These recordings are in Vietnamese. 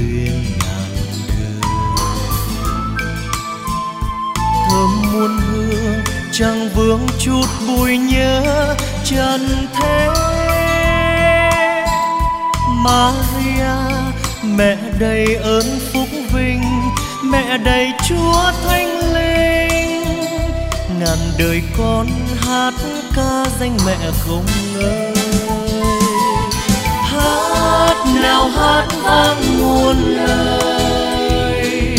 duyên ngàn đời thơm muôn hương chẳng vương chút bụi nhớ trần thế. Maria, mẹ đầy ơn phúc vinh, mẹ đầy chúa thánh linh. Ngàn đời con hát ca danh mẹ không ngơi. Hát nào hát vang muôn lời.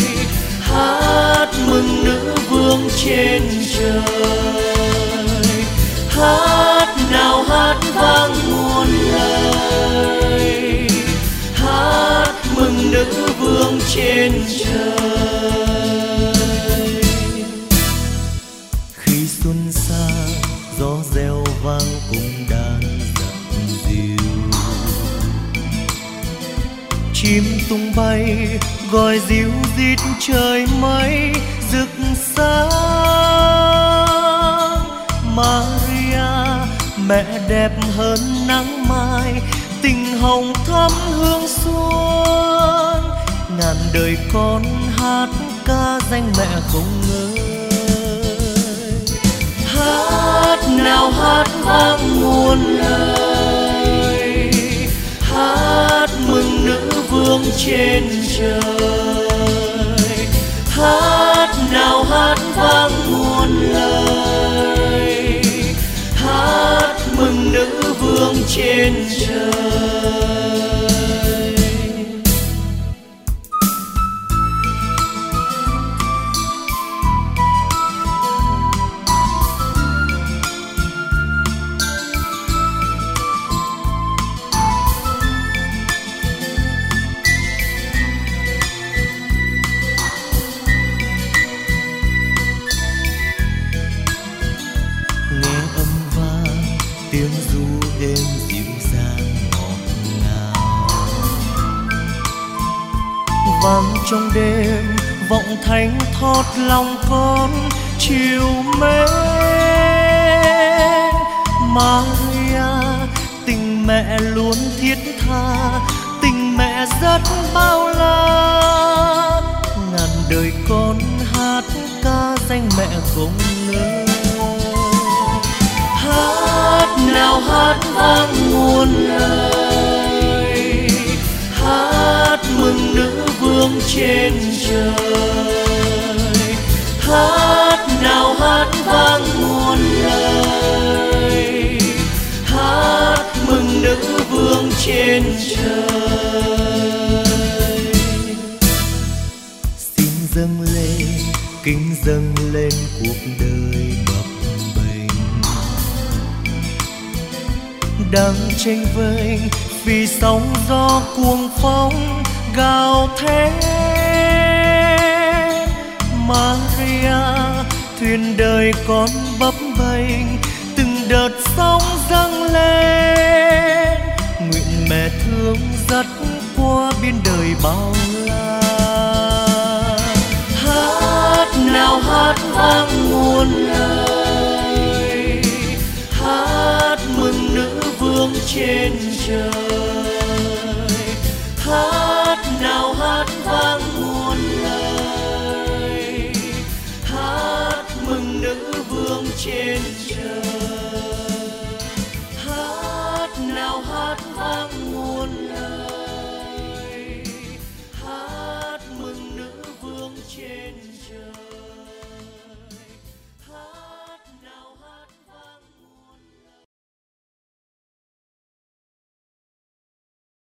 Hát mừng nữ vương trên trời. Hát nào hát vang muôn lời. Hát mừng nữ vương trên trời. Khi xuân xa, gió reo chim tung bay, gọi dịu dít trời mây, rực sáng. Maria, mẹ đẹp hơn nắng mai, tình hồng thắm hương xuân. Ngàn đời con hát ca danh mẹ không ngơi. Hát nào hát vang muôn lời. Vương trên vang trong đêm, vọng thánh thót lòng con chiều mến Maria, tình mẹ luôn thiết tha, tình mẹ rất bao la. Ngàn đời con hát ca danh mẹ không lớn hát nào hát vang muôn lời. Trên trời. Hát nào hát vang muôn lời. Hát mừng nữ vương trên trời. Xin dâng lên, kính dâng lên cuộc đời bập bềnh. Đang tranh vênh, vì sóng gió cuồng phong gào thét. Maria, thuyền đời con bấp bênh, từng đợt sóng dâng lên. Nguyện mẹ thương dắt qua biên đời bao la. Hát nào hát vang muôn lời. Hát mừng nữ vương trên trời. reo hát vang muôn lời.